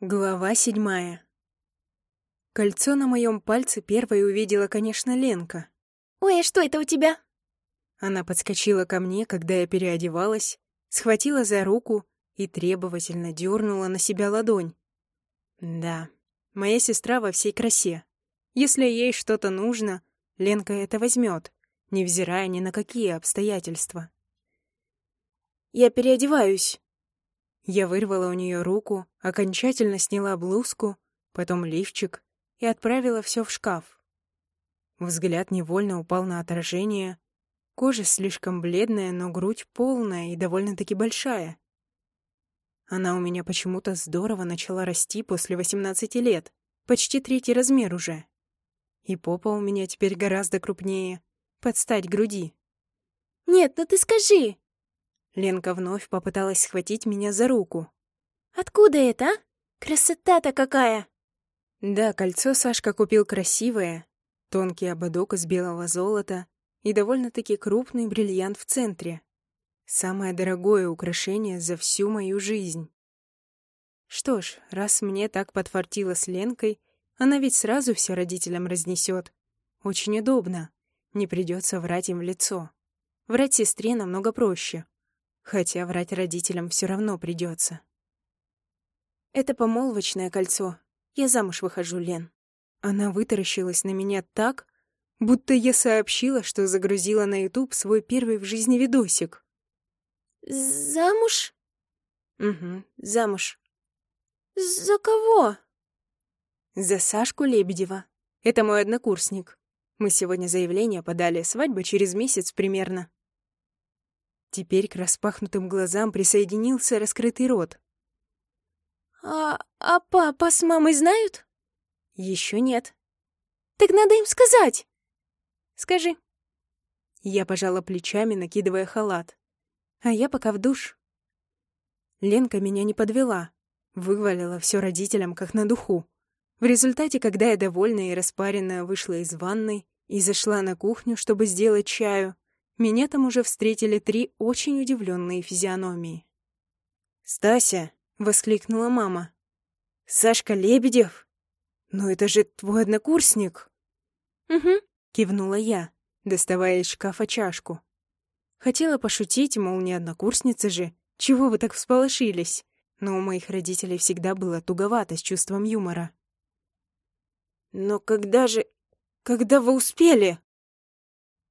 Глава седьмая. Кольцо на моем пальце первой увидела, конечно, Ленка. «Ой, а что это у тебя?» Она подскочила ко мне, когда я переодевалась, схватила за руку и требовательно дернула на себя ладонь. Да, моя сестра во всей красе. Если ей что-то нужно, Ленка это возьмет, невзирая ни на какие обстоятельства. «Я переодеваюсь», я вырвала у нее руку, окончательно сняла блузку, потом лифчик и отправила все в шкаф. Взгляд невольно упал на отражение. Кожа слишком бледная, но грудь полная и довольно-таки большая. Она у меня почему-то здорово начала расти после 18 лет, почти третий размер уже. И попа у меня теперь гораздо крупнее, под стать груди. «Нет, ну ты скажи!» Ленка вновь попыталась схватить меня за руку. «Откуда это, а? Красота-то какая!» Да, кольцо Сашка купил красивое, тонкий ободок из белого золота и довольно-таки крупный бриллиант в центре. Самое дорогое украшение за всю мою жизнь. Что ж, раз мне так подфартило с Ленкой, она ведь сразу все родителям разнесет. Очень удобно. Не придется врать им в лицо. Врать сестре намного проще. Хотя врать родителям все равно придется. Это помолвочное кольцо. Я замуж выхожу, Лен. Она вытаращилась на меня так, будто я сообщила, что загрузила на YouTube свой первый в жизни видосик. «Замуж?» «Угу, замуж». «За кого?» «За Сашку Лебедева. Это мой однокурсник. Мы сегодня заявление подали, свадьба через месяц примерно». Теперь к распахнутым глазам присоединился раскрытый рот. «А, а папа с мамой знают?» Еще нет». «Так надо им сказать!» «Скажи». Я пожала плечами, накидывая халат. А я пока в душ. Ленка меня не подвела. Вывалила все родителям, как на духу. В результате, когда я довольная и распаренная вышла из ванной и зашла на кухню, чтобы сделать чаю, меня там уже встретили три очень удивленные физиономии. «Стася!» — воскликнула мама. «Сашка Лебедев? Ну это же твой однокурсник!» «Угу», — кивнула я, доставая из шкафа чашку. Хотела пошутить, мол, не однокурсница же, чего вы так всполошились? Но у моих родителей всегда было туговато с чувством юмора. «Но когда же... когда вы успели?»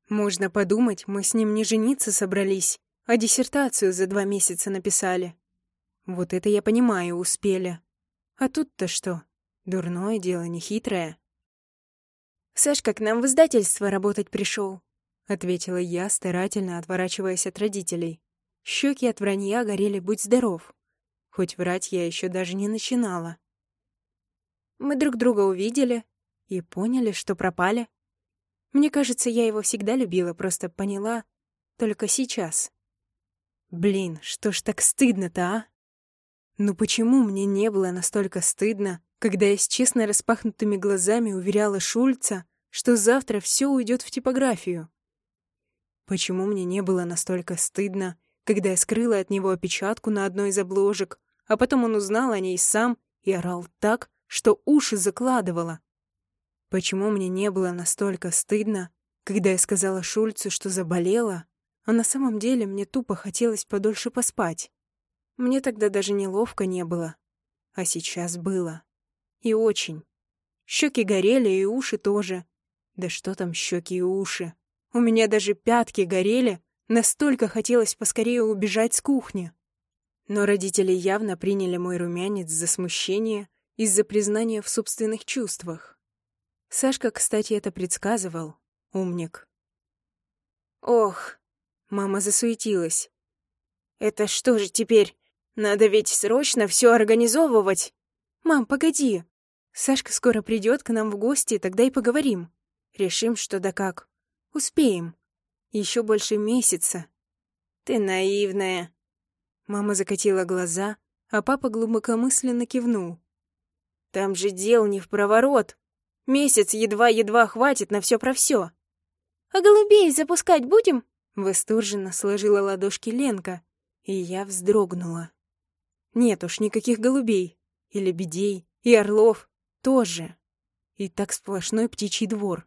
Можно подумать, мы с ним не жениться собрались, а диссертацию за два месяца написали. Вот это я понимаю, успели. А тут-то что? Дурное дело, нехитрое. «Сашка к нам в издательство работать пришел, ответила я, старательно отворачиваясь от родителей. Щеки от вранья горели «Будь здоров». Хоть врать я еще даже не начинала. Мы друг друга увидели и поняли, что пропали. Мне кажется, я его всегда любила, просто поняла только сейчас. Блин, что ж так стыдно-то, а? Ну почему мне не было настолько стыдно, когда я с честно распахнутыми глазами уверяла Шульца, что завтра все уйдет в типографию? Почему мне не было настолько стыдно, когда я скрыла от него опечатку на одной из обложек, а потом он узнал о ней сам и орал так, что уши закладывало? Почему мне не было настолько стыдно, когда я сказала Шульцу, что заболела, а на самом деле мне тупо хотелось подольше поспать? Мне тогда даже неловко не было. А сейчас было. И очень. Щеки горели, и уши тоже. Да что там щеки и уши? У меня даже пятки горели, настолько хотелось поскорее убежать с кухни. Но родители явно приняли мой румянец за смущение из-за признания в собственных чувствах. Сашка, кстати, это предсказывал. Умник. Ох, мама засуетилась. Это что же теперь? Надо ведь срочно все организовывать. Мам, погоди. Сашка скоро придет к нам в гости, тогда и поговорим. Решим, что да как. Успеем. Еще больше месяца. Ты наивная. Мама закатила глаза, а папа глубокомысленно кивнул. Там же дел не в проворот. Месяц едва-едва хватит на все про все. «А голубей запускать будем?» Восторженно сложила ладошки Ленка, и я вздрогнула. «Нет уж, никаких голубей. И лебедей, и орлов тоже. И так сплошной птичий двор.